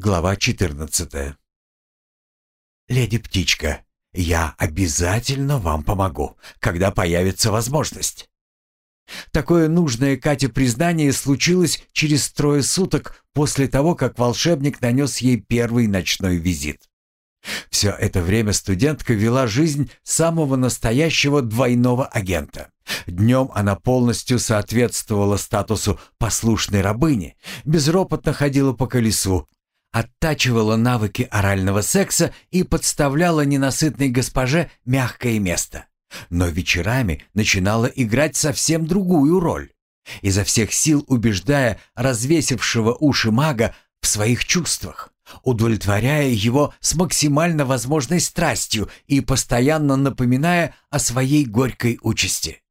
Глава 14 «Леди Птичка, я обязательно вам помогу, когда появится возможность». Такое нужное Кате признание случилось через трое суток после того, как волшебник нанес ей первый ночной визит. Все это время студентка вела жизнь самого настоящего двойного агента. Днем она полностью соответствовала статусу послушной рабыни, безропотно ходила по колесу, оттачивала навыки орального секса и подставляла ненасытной госпоже мягкое место. Но вечерами начинала играть совсем другую роль, изо всех сил убеждая развесившего уши мага в своих чувствах, удовлетворяя его с максимально возможной страстью и постоянно напоминая о своей горькой участи.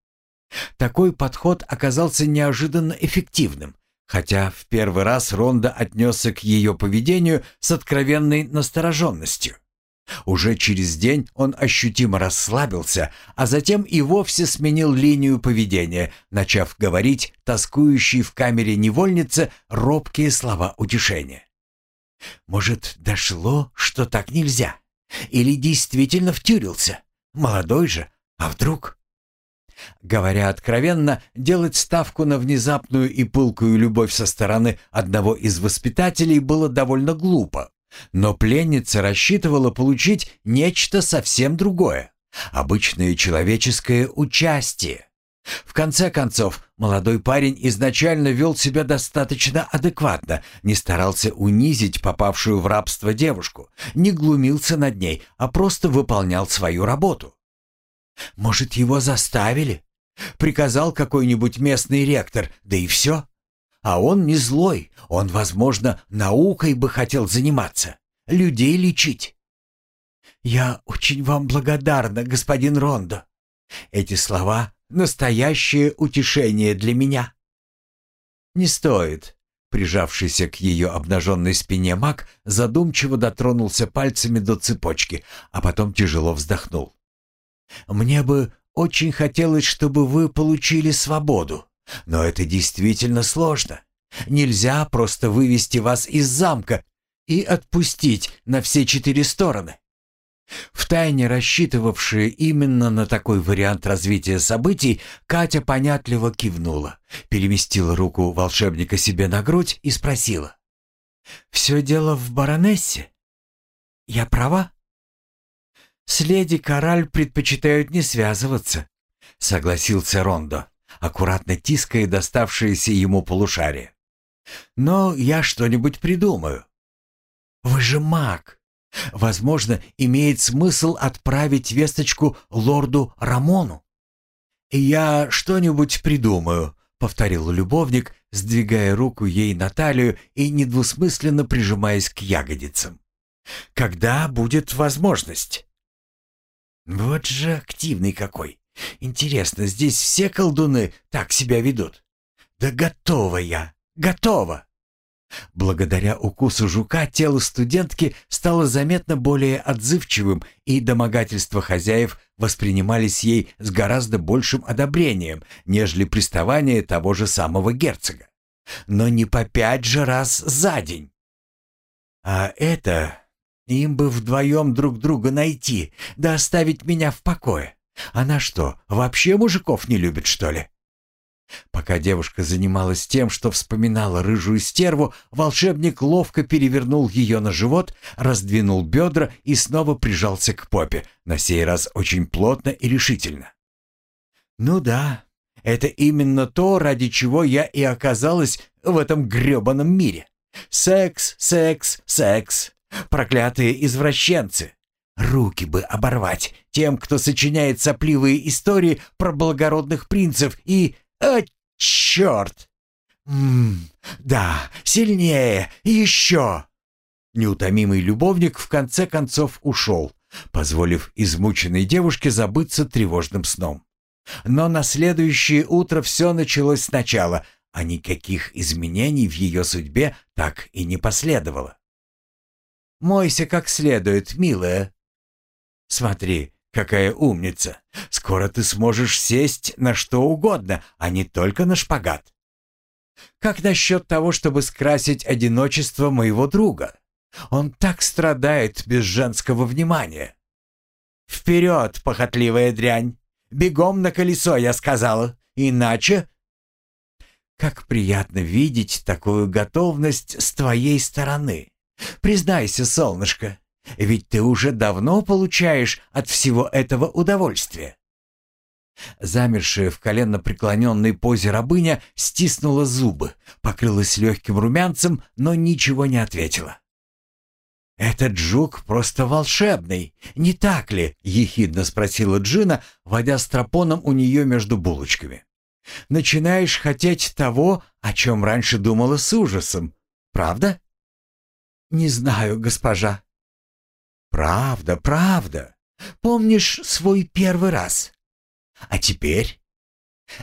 Такой подход оказался неожиданно эффективным, хотя в первый раз Ронда отнесся к ее поведению с откровенной настороженностью. Уже через день он ощутимо расслабился, а затем и вовсе сменил линию поведения, начав говорить тоскующей в камере невольнице робкие слова утешения. «Может, дошло, что так нельзя? Или действительно втюрился? Молодой же, а вдруг?» Говоря откровенно, делать ставку на внезапную и пылкую любовь со стороны одного из воспитателей было довольно глупо. Но пленница рассчитывала получить нечто совсем другое. Обычное человеческое участие. В конце концов, молодой парень изначально вел себя достаточно адекватно, не старался унизить попавшую в рабство девушку, не глумился над ней, а просто выполнял свою работу. Может, его заставили? Приказал какой-нибудь местный ректор, да и все. А он не злой, он, возможно, наукой бы хотел заниматься, людей лечить. «Я очень вам благодарна, господин Рондо. Эти слова — настоящее утешение для меня». «Не стоит», Прижавшийся к ее обнаженной спине маг задумчиво дотронулся пальцами до цепочки, а потом тяжело вздохнул. Мне бы очень хотелось, чтобы вы получили свободу. Но это действительно сложно. Нельзя просто вывести вас из замка и отпустить на все четыре стороны. Втайне рассчитывавшая именно на такой вариант развития событий, Катя понятливо кивнула, переместила руку волшебника себе на грудь и спросила. «Все дело в баронессе? Я права?» «С леди Кораль предпочитают не связываться», — согласился Рондо, аккуратно тиская доставшееся ему полушарие. «Но я что-нибудь придумаю». «Вы же маг. Возможно, имеет смысл отправить весточку лорду Рамону». «Я что-нибудь придумаю», — повторил любовник, сдвигая руку ей на талию и недвусмысленно прижимаясь к ягодицам. «Когда будет возможность?» Вот же активный какой. Интересно, здесь все колдуны так себя ведут? Да готова я, готова. Благодаря укусу жука тело студентки стало заметно более отзывчивым, и домогательства хозяев воспринимались ей с гораздо большим одобрением, нежели приставание того же самого герцога. Но не по пять же раз за день. А это им бы вдвоем друг друга найти, да оставить меня в покое. Она что, вообще мужиков не любит, что ли? Пока девушка занималась тем, что вспоминала рыжую стерву, волшебник ловко перевернул ее на живот, раздвинул бедра и снова прижался к попе, на сей раз очень плотно и решительно. «Ну да, это именно то, ради чего я и оказалась в этом грёбаном мире. Секс, секс, секс. Проклятые извращенцы! Руки бы оборвать тем, кто сочиняет сопливые истории про благородных принцев и... А, черт! Ммм, да, сильнее, еще! Неутомимый любовник в конце концов ушел, позволив измученной девушке забыться тревожным сном. Но на следующее утро все началось сначала, а никаких изменений в ее судьбе так и не последовало. Мойся как следует, милая. Смотри, какая умница. Скоро ты сможешь сесть на что угодно, а не только на шпагат. Как насчет того, чтобы скрасить одиночество моего друга? Он так страдает без женского внимания. «Вперед, похотливая дрянь! Бегом на колесо, я сказала! Иначе...» «Как приятно видеть такую готовность с твоей стороны! Признайся, солнышко, ведь ты уже давно получаешь от всего этого удовольствие!» Замершая в коленно преклоненной позе рабыня стиснула зубы, покрылась легким румянцем, но ничего не ответила. «Этот жук просто волшебный, не так ли?» — ехидно спросила Джина, водя стропоном у нее между булочками. «Начинаешь хотеть того, о чем раньше думала с ужасом, правда?» «Не знаю, госпожа». «Правда, правда. Помнишь свой первый раз?» А теперь?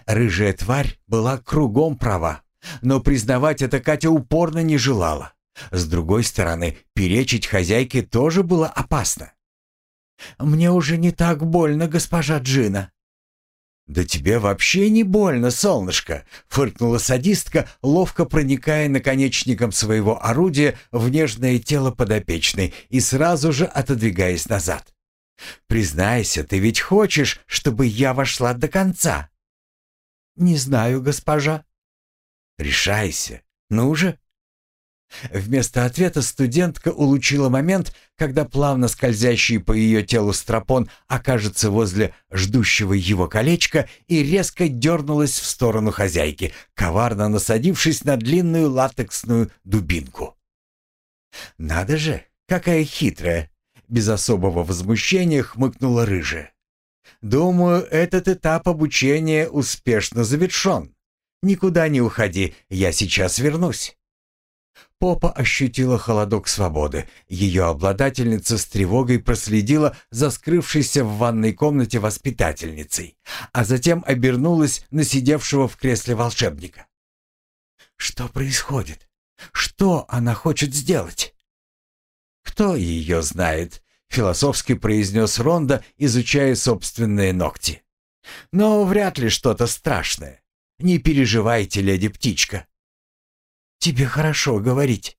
Рыжая тварь была кругом права, но признавать это Катя упорно не желала. С другой стороны, перечить хозяйке тоже было опасно. «Мне уже не так больно, госпожа Джина». «Да тебе вообще не больно, солнышко!» — фыркнула садистка, ловко проникая наконечником своего орудия в нежное тело подопечной и сразу же отодвигаясь назад. Признайся, ты ведь хочешь, чтобы я вошла до конца?» «Не знаю, госпожа». «Решайся. Ну же». Вместо ответа студентка улучила момент, когда плавно скользящий по ее телу стропон окажется возле ждущего его колечка и резко дернулась в сторону хозяйки, коварно насадившись на длинную латексную дубинку. «Надо же, какая хитрая!» без особого возмущения хмыкнула рыжая. «Думаю, этот этап обучения успешно завершен. Никуда не уходи, я сейчас вернусь». Попа ощутила холодок свободы. Ее обладательница с тревогой проследила за скрывшейся в ванной комнате воспитательницей, а затем обернулась на сидевшего в кресле волшебника. «Что происходит? Что она хочет сделать?» «Кто ее знает?» — философски произнес Ронда, изучая собственные ногти. «Но вряд ли что-то страшное. Не переживайте, леди-птичка». «Тебе хорошо говорить.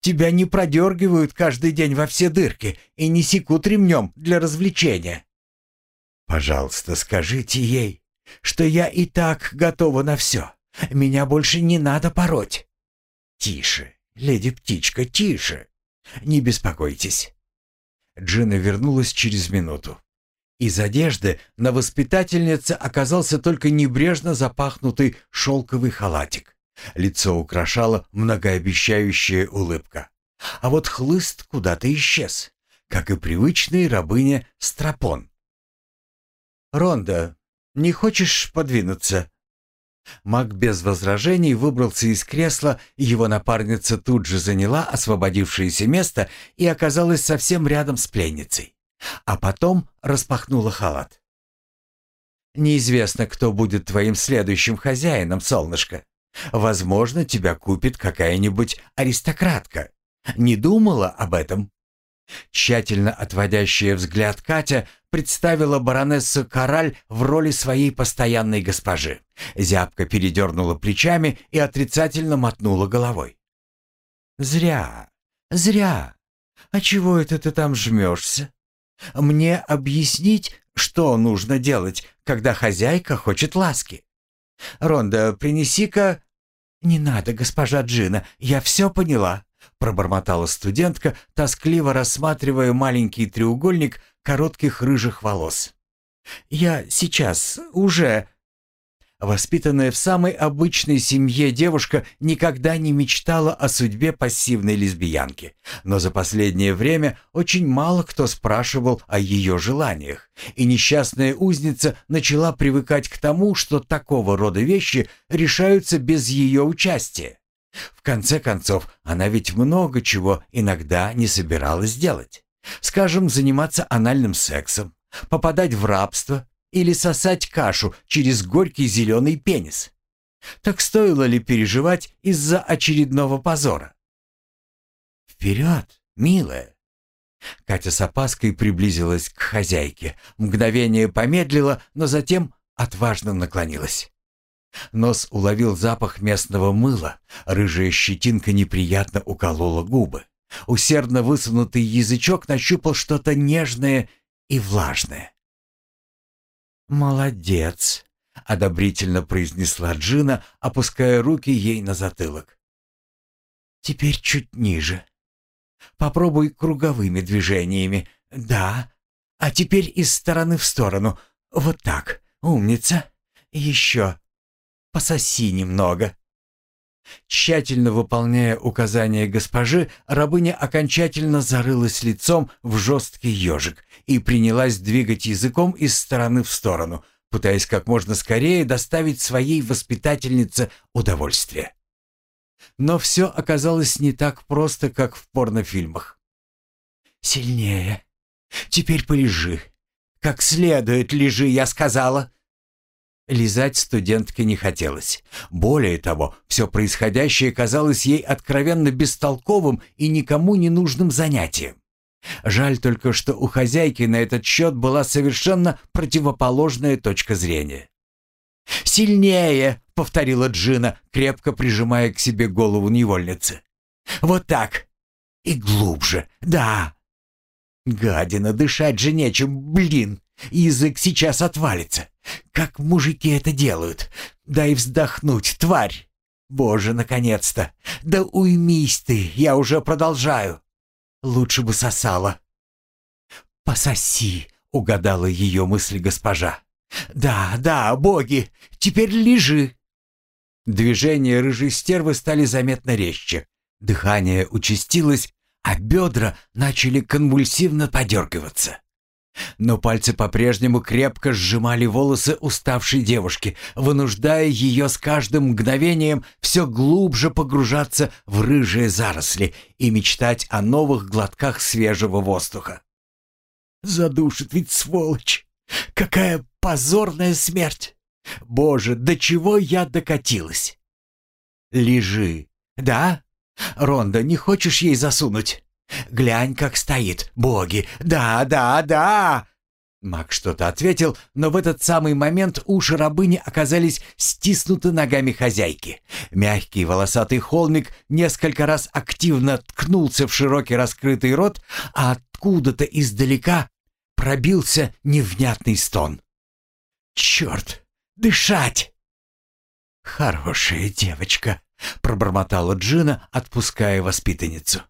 Тебя не продергивают каждый день во все дырки и не секут ремнем для развлечения». «Пожалуйста, скажите ей, что я и так готова на все. Меня больше не надо пороть». «Тише, леди-птичка, тише. Не беспокойтесь». Джина вернулась через минуту. Из одежды на воспитательнице оказался только небрежно запахнутый шелковый халатик. Лицо украшала многообещающая улыбка. А вот хлыст куда-то исчез, как и привычный рабыня Стропон. «Ронда, не хочешь подвинуться?» Маг без возражений выбрался из кресла, его напарница тут же заняла освободившееся место и оказалась совсем рядом с пленницей. А потом распахнула халат. «Неизвестно, кто будет твоим следующим хозяином, солнышко. Возможно, тебя купит какая-нибудь аристократка. Не думала об этом?» Тщательно отводящая взгляд Катя представила баронессу Кораль в роли своей постоянной госпожи. Зябка передернула плечами и отрицательно мотнула головой. «Зря, зря. А чего это ты там жмешься? Мне объяснить, что нужно делать, когда хозяйка хочет ласки? Ронда, принеси-ка...» «Не надо, госпожа Джина, я все поняла пробормотала студентка, тоскливо рассматривая маленький треугольник коротких рыжих волос. «Я сейчас, уже...» Воспитанная в самой обычной семье девушка никогда не мечтала о судьбе пассивной лесбиянки, но за последнее время очень мало кто спрашивал о ее желаниях, и несчастная узница начала привыкать к тому, что такого рода вещи решаются без ее участия. В конце концов, она ведь много чего иногда не собиралась делать. Скажем, заниматься анальным сексом, попадать в рабство или сосать кашу через горький зеленый пенис. Так стоило ли переживать из-за очередного позора? «Вперед, милая!» Катя с опаской приблизилась к хозяйке, мгновение помедлила, но затем отважно наклонилась. Нос уловил запах местного мыла, рыжая щетинка неприятно уколола губы. Усердно высунутый язычок нащупал что-то нежное и влажное. «Молодец!» — одобрительно произнесла Джина, опуская руки ей на затылок. «Теперь чуть ниже. Попробуй круговыми движениями. Да. А теперь из стороны в сторону. Вот так. Умница. Еще. Пососи немного». Тщательно выполняя указания госпожи, рабыня окончательно зарылась лицом в жесткий ежик и принялась двигать языком из стороны в сторону, пытаясь как можно скорее доставить своей воспитательнице удовольствие. Но все оказалось не так просто, как в порнофильмах. «Сильнее. Теперь полежи. Как следует лежи, я сказала», Лизать студентке не хотелось. Более того, все происходящее казалось ей откровенно бестолковым и никому не нужным занятием. Жаль только, что у хозяйки на этот счет была совершенно противоположная точка зрения. «Сильнее!» — повторила Джина, крепко прижимая к себе голову невольницы. «Вот так! И глубже! Да!» «Гадина, дышать же нечем, блин! Язык сейчас отвалится! Как мужики это делают? Дай вздохнуть, тварь! Боже, наконец-то! Да уймись ты, я уже продолжаю! Лучше бы сосала!» «Пососи!» — угадала ее мысли госпожа. «Да, да, боги! Теперь лежи!» Движения рыжей стервы стали заметно резче. Дыхание участилось, а бедра начали конвульсивно подергиваться. Но пальцы по-прежнему крепко сжимали волосы уставшей девушки, вынуждая ее с каждым мгновением все глубже погружаться в рыжие заросли и мечтать о новых глотках свежего воздуха. «Задушит ведь сволочь! Какая позорная смерть! Боже, до чего я докатилась!» «Лежи, да? Ронда, не хочешь ей засунуть?» Глянь, как стоит. Боги! Да, да, да!» Маг что-то ответил, но в этот самый момент уши рабыни оказались стиснуты ногами хозяйки. Мягкий волосатый холмик несколько раз активно ткнулся в широкий раскрытый рот, а откуда-то издалека пробился невнятный стон. «Черт! Дышать!» «Хорошая девочка!» — пробормотала Джина, отпуская воспитанницу.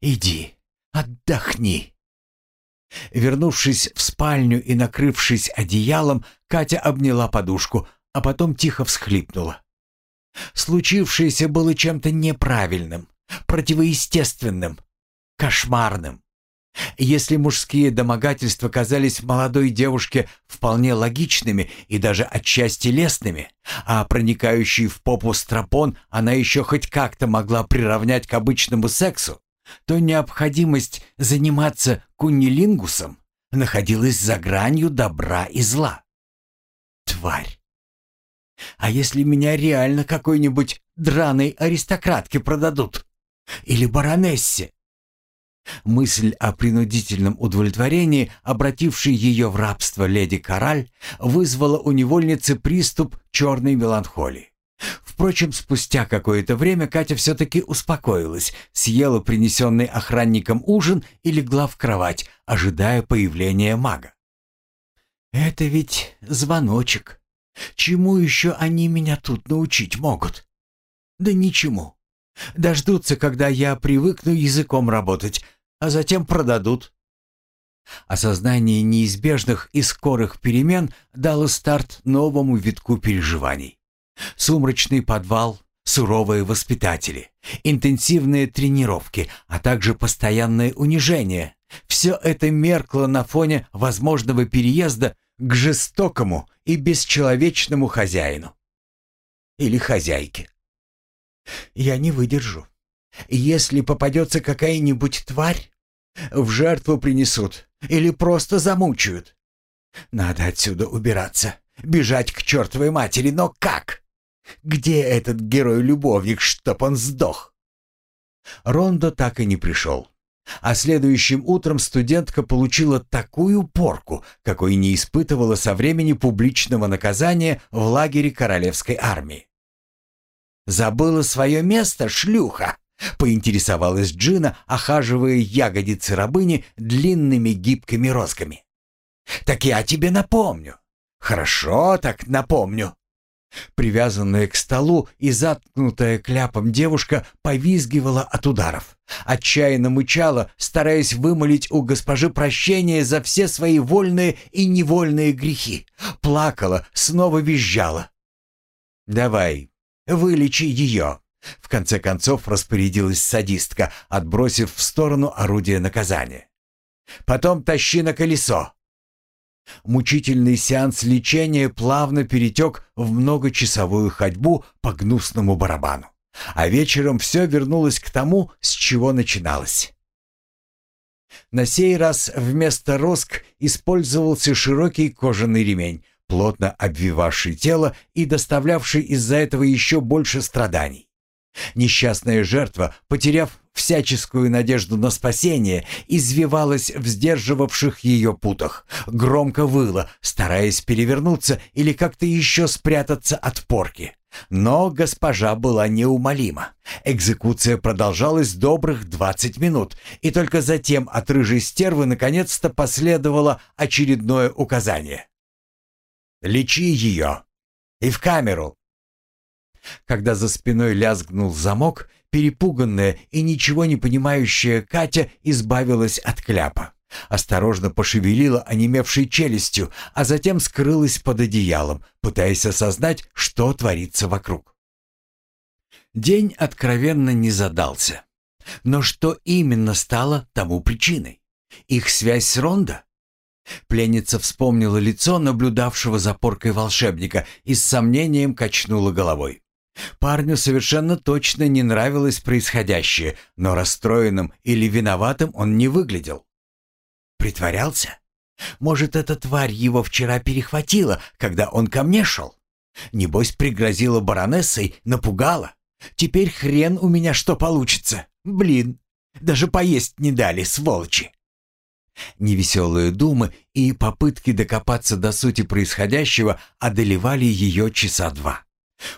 Иди, отдохни». Вернувшись в спальню и накрывшись одеялом, Катя обняла подушку, а потом тихо всхлипнула. Случившееся было чем-то неправильным, противоестественным, кошмарным. Если мужские домогательства казались молодой девушке вполне логичными и даже отчасти лестными, а проникающий в попу стропон она еще хоть как-то могла приравнять к обычному сексу, то необходимость заниматься куннилингусом находилась за гранью добра и зла. Тварь! А если меня реально какой-нибудь драной аристократке продадут? Или баронессе? Мысль о принудительном удовлетворении, обратившей ее в рабство леди Кораль, вызвала у невольницы приступ черной меланхолии. Впрочем, спустя какое-то время Катя все-таки успокоилась, съела принесенный охранником ужин и легла в кровать, ожидая появления мага. «Это ведь звоночек. Чему еще они меня тут научить могут?» «Да ничему. Дождутся, когда я привыкну языком работать, а затем продадут». Осознание неизбежных и скорых перемен дало старт новому витку переживаний. Сумрачный подвал, суровые воспитатели, интенсивные тренировки, а также постоянное унижение. Все это меркло на фоне возможного переезда к жестокому и бесчеловечному хозяину. Или хозяйке. Я не выдержу. Если попадется какая-нибудь тварь, в жертву принесут или просто замучают. Надо отсюда убираться, бежать к чертовой матери, но как? Где этот герой-любовник, чтоб он сдох? Рондо так и не пришел. А следующим утром студентка получила такую порку, какой не испытывала со времени публичного наказания в лагере королевской армии. «Забыла свое место, шлюха!» — поинтересовалась Джина, охаживая ягодицы рабыни длинными гибкими розгами. «Так я тебе напомню». «Хорошо, так напомню». Привязанная к столу и заткнутая кляпом девушка повизгивала от ударов. Отчаянно мычала, стараясь вымолить у госпожи прощение за все свои вольные и невольные грехи. Плакала, снова визжала. «Давай, вылечи ее», — в конце концов распорядилась садистка, отбросив в сторону орудие наказания. «Потом тащи на колесо. Мучительный сеанс лечения плавно перетек в многочасовую ходьбу по гнусному барабану. А вечером все вернулось к тому, с чего начиналось. На сей раз вместо роск использовался широкий кожаный ремень, плотно обвивавший тело и доставлявший из-за этого еще больше страданий. Несчастная жертва, потеряв всяческую надежду на спасение, извивалась в сдерживавших ее путах, громко выла, стараясь перевернуться или как-то еще спрятаться от порки. Но госпожа была неумолима. Экзекуция продолжалась добрых двадцать минут, и только затем от рыжей стервы наконец-то последовало очередное указание. «Лечи ее! И в камеру!» Когда за спиной лязгнул замок, перепуганная и ничего не понимающая Катя избавилась от кляпа. Осторожно пошевелила онемевшей челюстью, а затем скрылась под одеялом, пытаясь осознать, что творится вокруг. День откровенно не задался. Но что именно стало тому причиной? Их связь с Рондо? Пленница вспомнила лицо наблюдавшего за поркой волшебника и с сомнением качнула головой. Парню совершенно точно не нравилось происходящее, но расстроенным или виноватым он не выглядел. Притворялся? Может, эта тварь его вчера перехватила, когда он ко мне шел? Небось, пригрозила баронессой, напугала. Теперь хрен у меня что получится. Блин, даже поесть не дали, сволочи. Невеселые думы и попытки докопаться до сути происходящего одолевали ее часа два.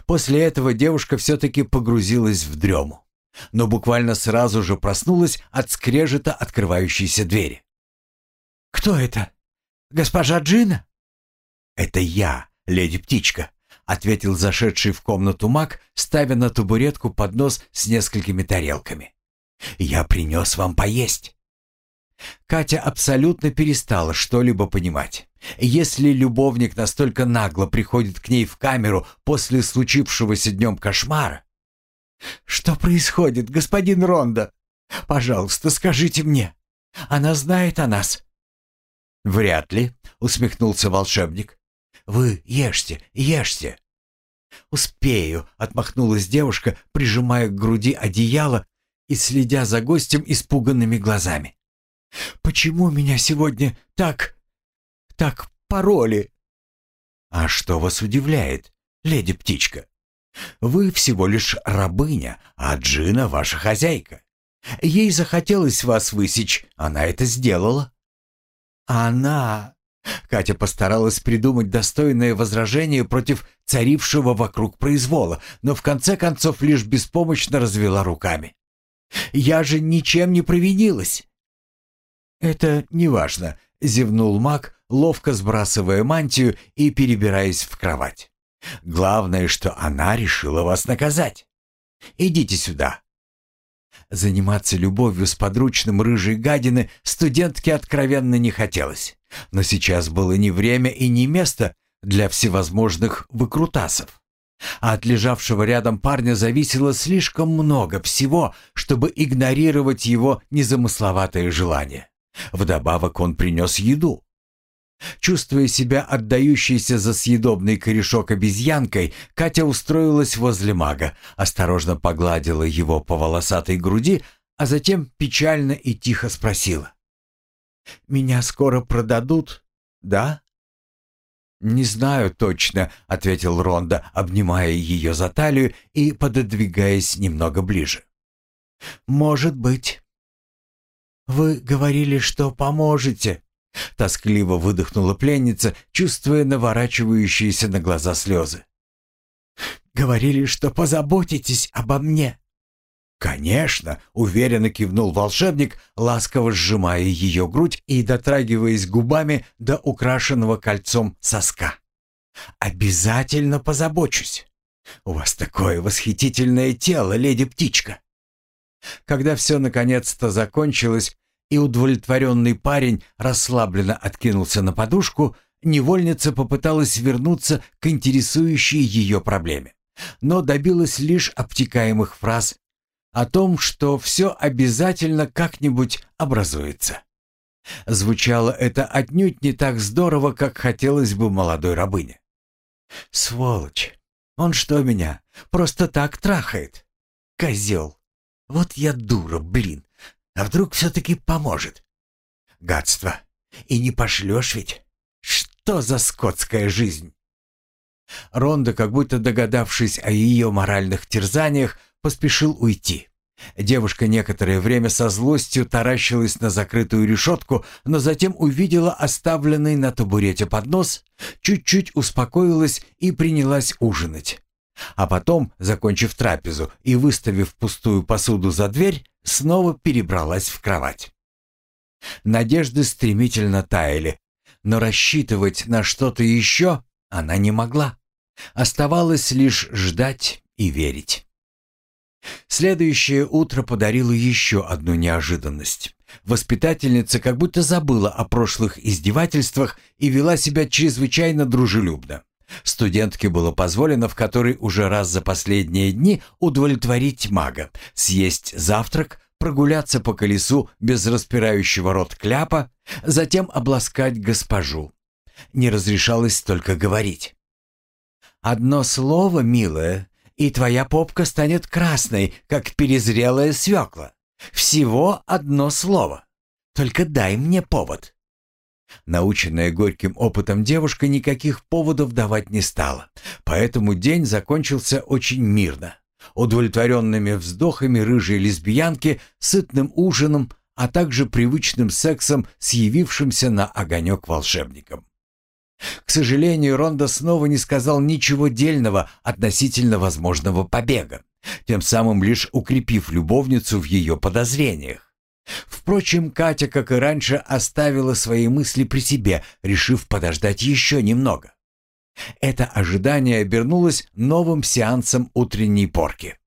После этого девушка все-таки погрузилась в дрему, но буквально сразу же проснулась от скрежета открывающейся двери. «Кто это? Госпожа Джина?» «Это я, леди-птичка», — ответил зашедший в комнату маг, ставя на табуретку поднос с несколькими тарелками. «Я принес вам поесть». Катя абсолютно перестала что-либо понимать. Если любовник настолько нагло приходит к ней в камеру после случившегося днем кошмара... «Что происходит, господин Ронда? Пожалуйста, скажите мне. Она знает о нас». «Вряд ли», — усмехнулся волшебник. «Вы ешьте, ешьте». «Успею», — отмахнулась девушка, прижимая к груди одеяло и следя за гостем испуганными глазами. «Почему меня сегодня так... так пороли?» «А что вас удивляет, леди-птичка? Вы всего лишь рабыня, а Джина ваша хозяйка. Ей захотелось вас высечь, она это сделала». «Она...» Катя постаралась придумать достойное возражение против царившего вокруг произвола, но в конце концов лишь беспомощно развела руками. «Я же ничем не провинилась. «Это неважно», — зевнул маг, ловко сбрасывая мантию и перебираясь в кровать. «Главное, что она решила вас наказать. Идите сюда». Заниматься любовью с подручным рыжей гадины студентке откровенно не хотелось. Но сейчас было не время и не место для всевозможных выкрутасов. А от лежавшего рядом парня зависело слишком много всего, чтобы игнорировать его незамысловатое желание. Вдобавок он принес еду. Чувствуя себя отдающейся за съедобный корешок обезьянкой, Катя устроилась возле мага, осторожно погладила его по волосатой груди, а затем печально и тихо спросила. «Меня скоро продадут, да?» «Не знаю точно», — ответил Ронда, обнимая ее за талию и пододвигаясь немного ближе. «Может быть». «Вы говорили, что поможете», — тоскливо выдохнула пленница, чувствуя наворачивающиеся на глаза слезы. «Говорили, что позаботитесь обо мне». «Конечно!» — уверенно кивнул волшебник, ласково сжимая ее грудь и дотрагиваясь губами до украшенного кольцом соска. «Обязательно позабочусь. У вас такое восхитительное тело, леди-птичка!» Когда все наконец-то закончилось, и удовлетворенный парень расслабленно откинулся на подушку, невольница попыталась вернуться к интересующей ее проблеме, но добилась лишь обтекаемых фраз о том, что все обязательно как-нибудь образуется. Звучало это отнюдь не так здорово, как хотелось бы молодой рабыне. «Сволочь! Он что меня, просто так трахает? Козел! Вот я дура, блин! А вдруг все-таки поможет? Гадство! И не пошлешь ведь? Что за скотская жизнь?» Ронда, как будто догадавшись о ее моральных терзаниях, поспешил уйти. Девушка некоторое время со злостью таращилась на закрытую решетку, но затем увидела оставленный на табурете поднос, чуть-чуть успокоилась и принялась ужинать. А потом, закончив трапезу и выставив пустую посуду за дверь, снова перебралась в кровать. Надежды стремительно таяли, но рассчитывать на что-то еще она не могла. Оставалось лишь ждать и верить. Следующее утро подарило еще одну неожиданность. Воспитательница как будто забыла о прошлых издевательствах и вела себя чрезвычайно дружелюбно. Студентке было позволено в который уже раз за последние дни удовлетворить мага, съесть завтрак, прогуляться по колесу без распирающего рот кляпа, затем обласкать госпожу. Не разрешалось только говорить. «Одно слово, милая, и твоя попка станет красной, как перезрелая свекла. Всего одно слово. Только дай мне повод». Наученная горьким опытом девушка никаких поводов давать не стала, поэтому день закончился очень мирно. Удовлетворенными вздохами рыжей лесбиянки, сытным ужином, а также привычным сексом с явившимся на огонек волшебником. К сожалению, Ронда снова не сказал ничего дельного относительно возможного побега, тем самым лишь укрепив любовницу в ее подозрениях. Впрочем, Катя, как и раньше, оставила свои мысли при себе, решив подождать еще немного. Это ожидание обернулось новым сеансом утренней порки.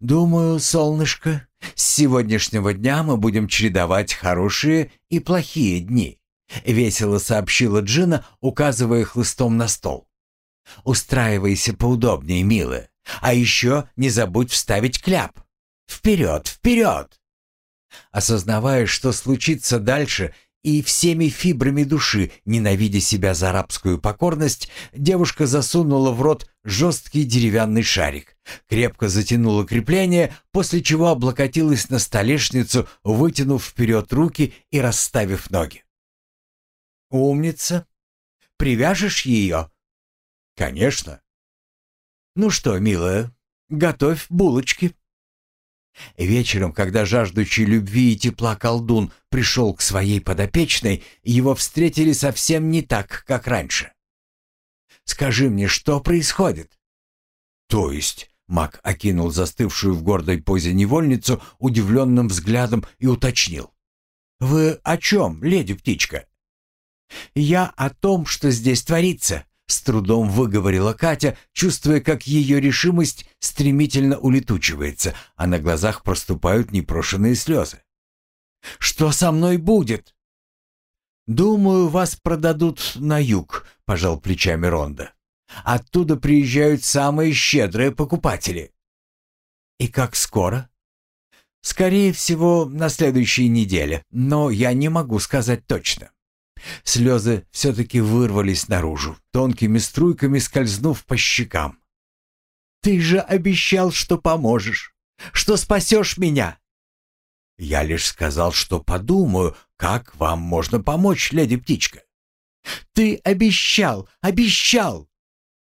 «Думаю, солнышко, с сегодняшнего дня мы будем чередовать хорошие и плохие дни», — весело сообщила Джина, указывая хлыстом на стол. «Устраивайся поудобнее, милая. А еще не забудь вставить кляп. Вперед, вперед!» Осознавая, что случится дальше, и всеми фибрами души, ненавидя себя за арабскую покорность, девушка засунула в рот жесткий деревянный шарик, крепко затянула крепление, после чего облокотилась на столешницу, вытянув вперед руки и расставив ноги. «Умница! Привяжешь ее?» «Конечно!» «Ну что, милая, готовь булочки». Вечером, когда жаждущий любви и тепла колдун пришел к своей подопечной, его встретили совсем не так, как раньше. «Скажи мне, что происходит?» «То есть?» — маг окинул застывшую в гордой позе невольницу удивленным взглядом и уточнил. «Вы о чем, леди-птичка?» «Я о том, что здесь творится», с трудом выговорила Катя, чувствуя, как ее решимость стремительно улетучивается, а на глазах проступают непрошенные слезы. «Что со мной будет?» «Думаю, вас продадут на юг», — пожал плечами Ронда. «Оттуда приезжают самые щедрые покупатели». «И как скоро?» «Скорее всего, на следующей неделе, но я не могу сказать точно». Слезы все-таки вырвались наружу, тонкими струйками скользнув по щекам. «Ты же обещал, что поможешь, что спасешь меня!» «Я лишь сказал, что подумаю, как вам можно помочь, леди-птичка». «Ты обещал, обещал!»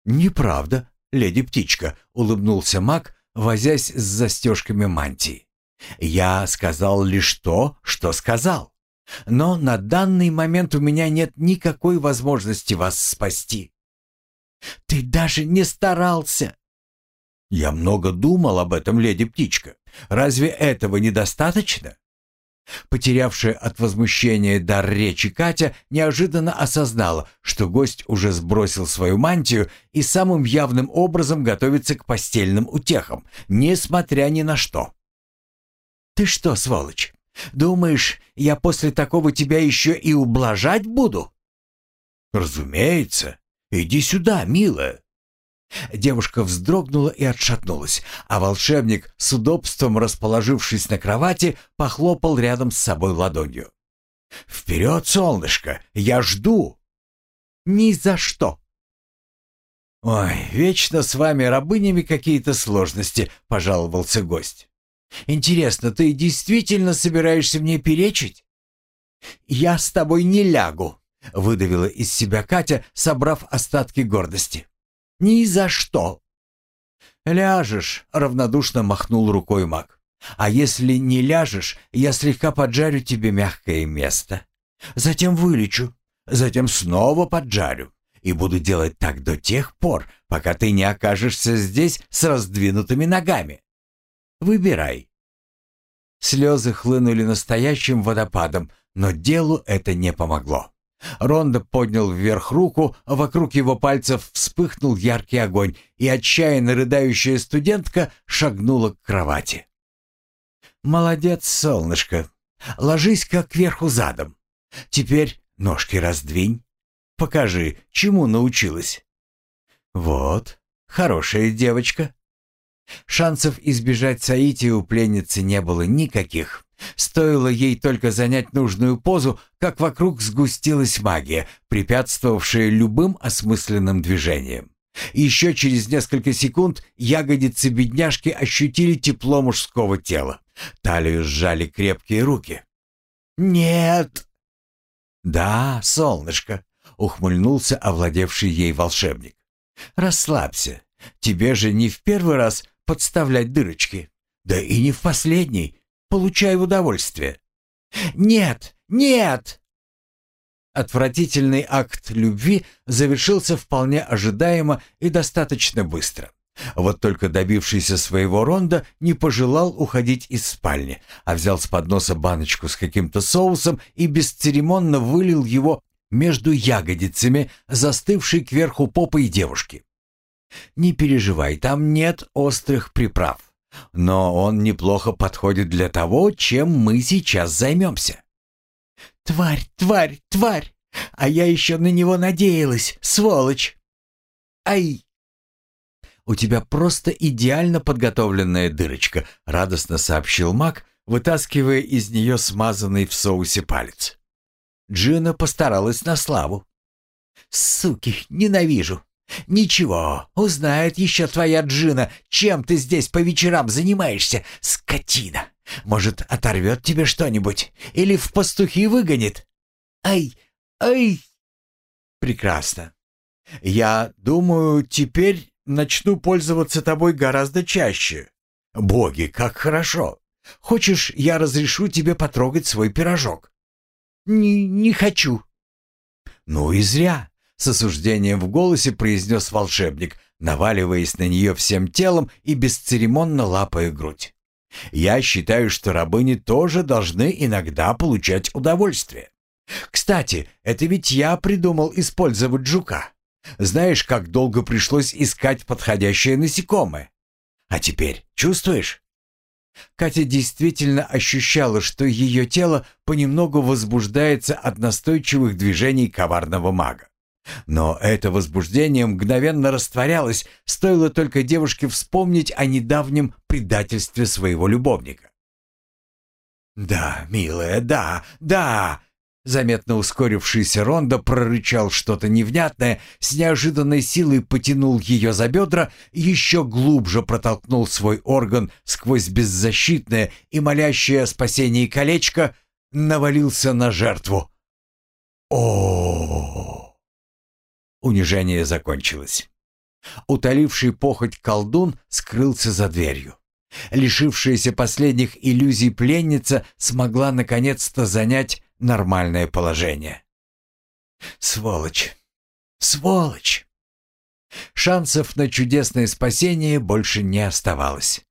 «Неправда, леди-птичка», — улыбнулся маг, возясь с застежками мантии. «Я сказал лишь то, что сказал». Но на данный момент у меня нет никакой возможности вас спасти. Ты даже не старался. «Я много думал об этом, леди-птичка. Разве этого недостаточно?» Потерявшая от возмущения дар речи Катя неожиданно осознала, что гость уже сбросил свою мантию и самым явным образом готовится к постельным утехам, несмотря ни на что. «Ты что, сволочь, думаешь, я после такого тебя еще и ублажать буду?» «Разумеется. Иди сюда, милая». Девушка вздрогнула и отшатнулась, а волшебник, с удобством расположившись на кровати, похлопал рядом с собой ладонью. «Вперед, солнышко! Я жду!» «Ни за что!» «Ой, вечно с вами рабынями какие-то сложности», — пожаловался гость. «Интересно, ты действительно собираешься мне перечить?» «Я с тобой не лягу», — выдавила из себя Катя, собрав остатки гордости. Ни за что!» «Ляжешь», — равнодушно махнул рукой маг. «А если не ляжешь, я слегка поджарю тебе мягкое место. Затем вылечу, затем снова поджарю. И буду делать так до тех пор, пока ты не окажешься здесь с раздвинутыми ногами. Выбирай». Слезы хлынули настоящим водопадом, но делу это не помогло. Рондо поднял вверх руку, а вокруг его пальцев вспыхнул яркий огонь, и отчаянно рыдающая студентка шагнула к кровати. «Молодец, солнышко. Ложись-ка кверху задом. Теперь ножки раздвинь. Покажи, чему научилась». «Вот, хорошая девочка». Шансов избежать Саити у пленницы не было никаких. Стоило ей только занять нужную позу, как вокруг сгустилась магия, препятствовавшая любым осмысленным движениям. Еще через несколько секунд ягодицы бедняжки ощутили тепло мужского тела. Талию сжали крепкие руки. «Нет!» «Да, солнышко!» — ухмыльнулся овладевший ей волшебник. «Расслабься. Тебе же не в первый раз подставлять дырочки. Да и не в последний. Получай удовольствие». «Нет! Нет!» Отвратительный акт любви завершился вполне ожидаемо и достаточно быстро. Вот только добившийся своего ронда не пожелал уходить из спальни, а взял с подноса баночку с каким-то соусом и бесцеремонно вылил его между ягодицами застывшей кверху попой девушки. «Не переживай, там нет острых приправ. Но он неплохо подходит для того, чем мы сейчас займемся. Тварь, тварь, тварь! А я еще на него надеялась, сволочь! Ай! У тебя просто идеально подготовленная дырочка, радостно сообщил маг, вытаскивая из нее смазанный в соусе палец. Джина постаралась на славу. «Суки, ненавижу! «Ничего, узнает еще твоя Джина, чем ты здесь по вечерам занимаешься, скотина. Может, оторвет тебе что-нибудь или в пастухи выгонит. Ай, ай!» «Прекрасно. Я думаю, теперь начну пользоваться тобой гораздо чаще. Боги, как хорошо. Хочешь, я разрешу тебе потрогать свой пирожок?» «Не, не хочу». «Ну и зря. С осуждением в голосе произнес волшебник, наваливаясь на нее всем телом и бесцеремонно лапая грудь. «Я считаю, что рабыни тоже должны иногда получать удовольствие. Кстати, это ведь я придумал использовать жука. Знаешь, как долго пришлось искать подходящее насекомое? А теперь чувствуешь?» Катя действительно ощущала, что ее тело понемногу возбуждается от настойчивых движений коварного мага. Но это возбуждение мгновенно растворялось, стоило только девушке вспомнить о недавнем предательстве своего любовника. «Да, милая, да, да!» Заметно ускорившийся Рондо прорычал что-то невнятное, с неожиданной силой потянул ее за бедра, еще глубже протолкнул свой орган сквозь беззащитное и молящее о спасении колечко, навалился на жертву. о Унижение закончилось. Утоливший похоть колдун скрылся за дверью. Лишившаяся последних иллюзий пленница смогла наконец-то занять нормальное положение. «Сволочь! Сволочь!» Шансов на чудесное спасение больше не оставалось.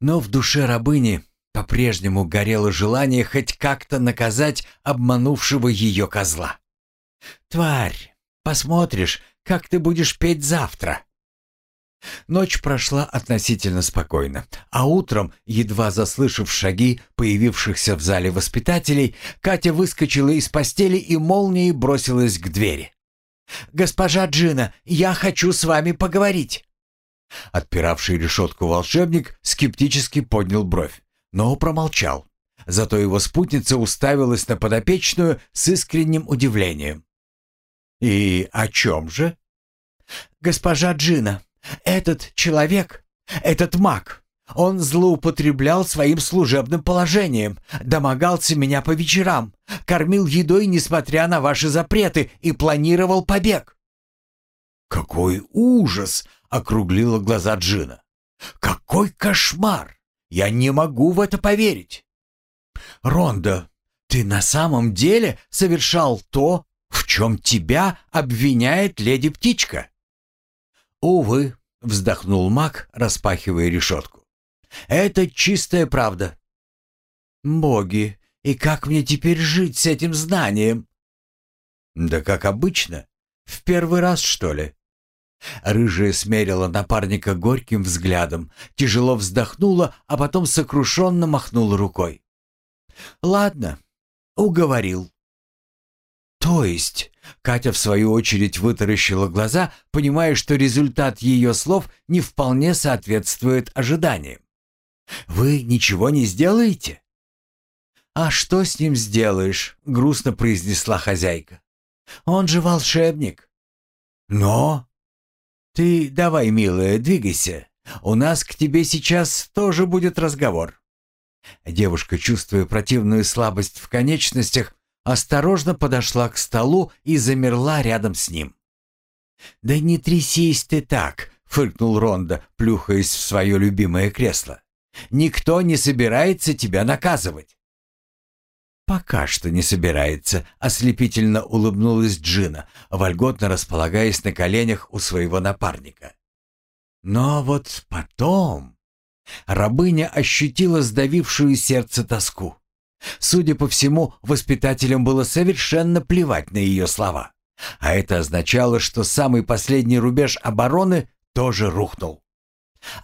Но в душе рабыни по-прежнему горело желание хоть как-то наказать обманувшего ее козла. «Тварь, посмотришь, как ты будешь петь завтра». Ночь прошла относительно спокойно, а утром, едва заслышав шаги появившихся в зале воспитателей, Катя выскочила из постели и молнией бросилась к двери. «Госпожа Джина, я хочу с вами поговорить!» Отпиравший решетку волшебник скептически поднял бровь, но промолчал. Зато его спутница уставилась на подопечную с искренним удивлением. «И о чем же?» «Госпожа Джина, этот человек, этот маг, он злоупотреблял своим служебным положением, домогался меня по вечерам, кормил едой, несмотря на ваши запреты, и планировал побег». «Какой ужас!» — округлила глаза Джина. «Какой кошмар! Я не могу в это поверить!» «Ронда, ты на самом деле совершал то, в чем тебя обвиняет леди-птичка?» «Увы», — вздохнул маг, распахивая решетку. «Это чистая правда». «Боги, и как мне теперь жить с этим знанием?» «Да как обычно. В первый раз, что ли?» Рыжая смерила напарника горьким взглядом, тяжело вздохнула, а потом сокрушенно махнула рукой. «Ладно, уговорил. «То есть?» Катя в свою очередь вытаращила глаза, понимая, что результат ее слов не вполне соответствует ожиданиям. «Вы ничего не сделаете?» «А что с ним сделаешь?» — грустно произнесла хозяйка. «Он же волшебник». «Но...» «Ты давай, милая, двигайся. У нас к тебе сейчас тоже будет разговор». Девушка, чувствуя противную слабость в конечностях, осторожно подошла к столу и замерла рядом с ним. «Да не трясись ты так!» — фыркнул Ронда, плюхаясь в свое любимое кресло. «Никто не собирается тебя наказывать!» «Пока что не собирается», — ослепительно улыбнулась Джина, вольготно располагаясь на коленях у своего напарника. «Но вот потом...» Рабыня ощутила сдавившую сердце тоску. Судя по всему, воспитателям было совершенно плевать на ее слова. А это означало, что самый последний рубеж обороны тоже рухнул.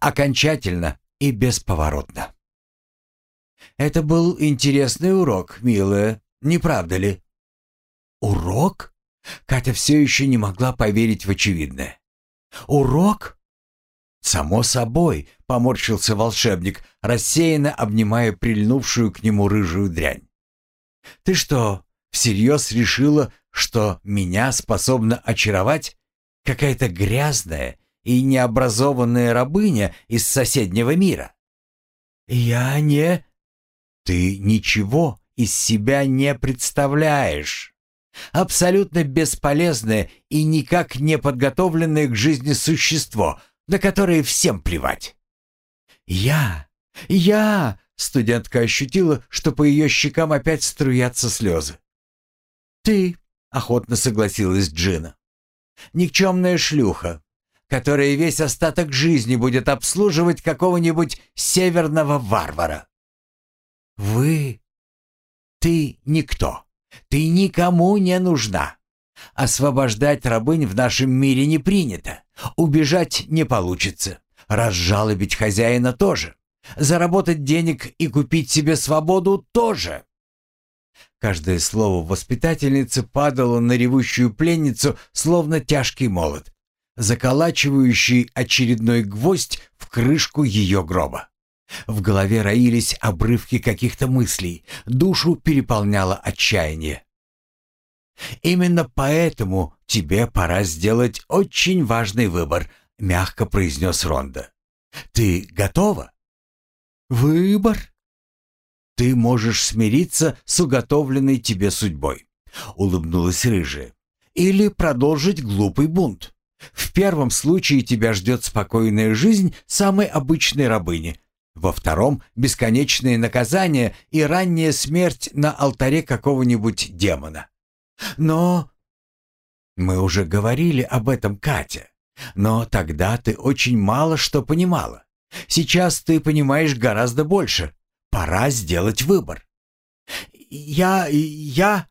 Окончательно и бесповоротно. Это был интересный урок, милая, не правда ли? Урок? Катя все еще не могла поверить в очевидное. Урок? «Само собой», — поморщился волшебник, рассеянно обнимая прильнувшую к нему рыжую дрянь. «Ты что, всерьез решила, что меня способна очаровать какая-то грязная и необразованная рабыня из соседнего мира?» «Я не...» «Ты ничего из себя не представляешь. Абсолютно бесполезное и никак не подготовленное к жизни существо, на которые всем плевать. «Я! Я!» — студентка ощутила, что по ее щекам опять струятся слезы. «Ты!» — охотно согласилась Джина. «Никчемная шлюха, которая весь остаток жизни будет обслуживать какого-нибудь северного варвара». «Вы? Ты никто. Ты никому не нужна. Освобождать рабынь в нашем мире не принято. Убежать не получится. Разжалобить хозяина тоже. Заработать денег и купить себе свободу тоже. Каждое слово воспитательницы падало на ревущую пленницу, словно тяжкий молот, заколачивающий очередной гвоздь в крышку ее гроба. В голове роились обрывки каких-то мыслей, душу переполняло отчаяние. «Именно поэтому тебе пора сделать очень важный выбор», — мягко произнес Ронда. «Ты готова?» «Выбор?» «Ты можешь смириться с уготовленной тебе судьбой», — улыбнулась рыжая. «Или продолжить глупый бунт. В первом случае тебя ждет спокойная жизнь самой обычной рабыни, во втором — бесконечные наказания и ранняя смерть на алтаре какого-нибудь демона. Но... Мы уже говорили об этом, Катя. Но тогда ты очень мало что понимала. Сейчас ты понимаешь гораздо больше. Пора сделать выбор. Я... я...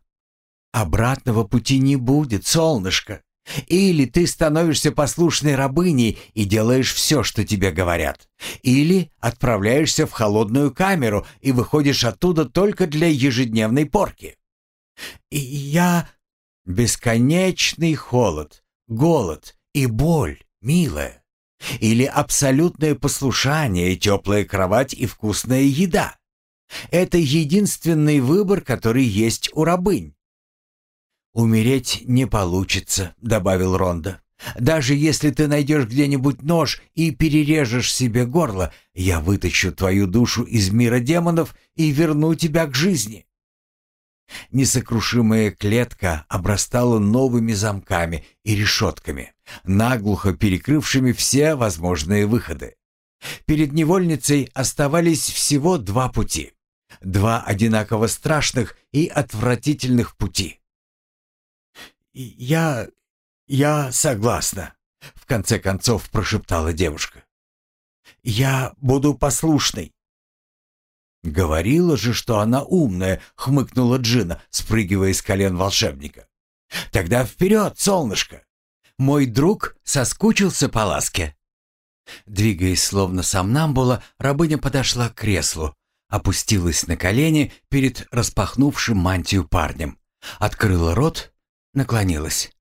Обратного пути не будет, солнышко. Или ты становишься послушной рабыней и делаешь все, что тебе говорят. Или отправляешься в холодную камеру и выходишь оттуда только для ежедневной порки. И я... Бесконечный холод, голод и боль, милая. Или абсолютное послушание, теплая кровать и вкусная еда. Это единственный выбор, который есть у рабынь. «Умереть не получится», — добавил Ронда. «Даже если ты найдешь где-нибудь нож и перережешь себе горло, я вытащу твою душу из мира демонов и верну тебя к жизни». Несокрушимая клетка обрастала новыми замками и решетками, наглухо перекрывшими все возможные выходы. Перед невольницей оставались всего два пути. Два одинаково страшных и отвратительных пути. «Я... я согласна», — в конце концов прошептала девушка. «Я буду послушной». «Говорила же, что она умная», — хмыкнула Джина, спрыгивая с колен волшебника. «Тогда вперед, солнышко! Мой друг соскучился по ласке». Двигаясь словно сомнамбула, рабыня подошла к креслу, опустилась на колени перед распахнувшим мантию парнем, открыла рот, наклонилась.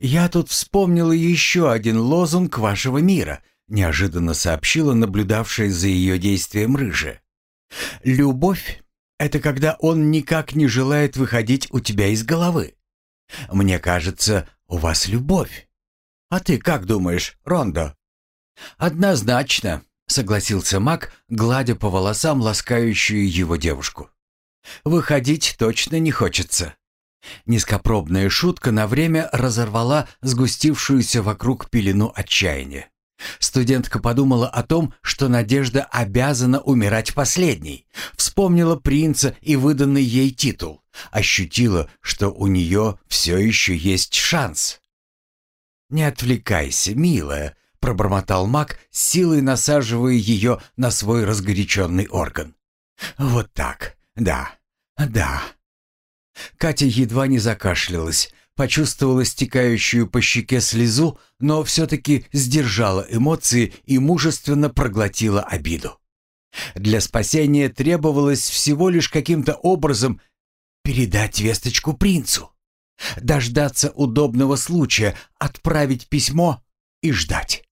«Я тут вспомнила еще один лозунг вашего мира», неожиданно сообщила наблюдавшая за ее действием рыжая. Любовь — это когда он никак не желает выходить у тебя из головы. Мне кажется, у вас любовь. А ты как думаешь, Рондо? Однозначно, согласился Мак, гладя по волосам ласкающую его девушку. Выходить точно не хочется. Низкопробная шутка на время разорвала сгустившуюся вокруг пелену отчаяния. Студентка подумала о том, что Надежда обязана умирать последней. Вспомнила принца и выданный ей титул. Ощутила, что у нее все еще есть шанс. «Не отвлекайся, милая», — пробормотал маг, силой насаживая ее на свой разгоряченный орган. «Вот так, да, да». Катя едва не закашлялась, почувствовала стекающую по щеке слезу, но все-таки сдержала эмоции и мужественно проглотила обиду. Для спасения требовалось всего лишь каким-то образом передать весточку принцу, дождаться удобного случая, отправить письмо и ждать.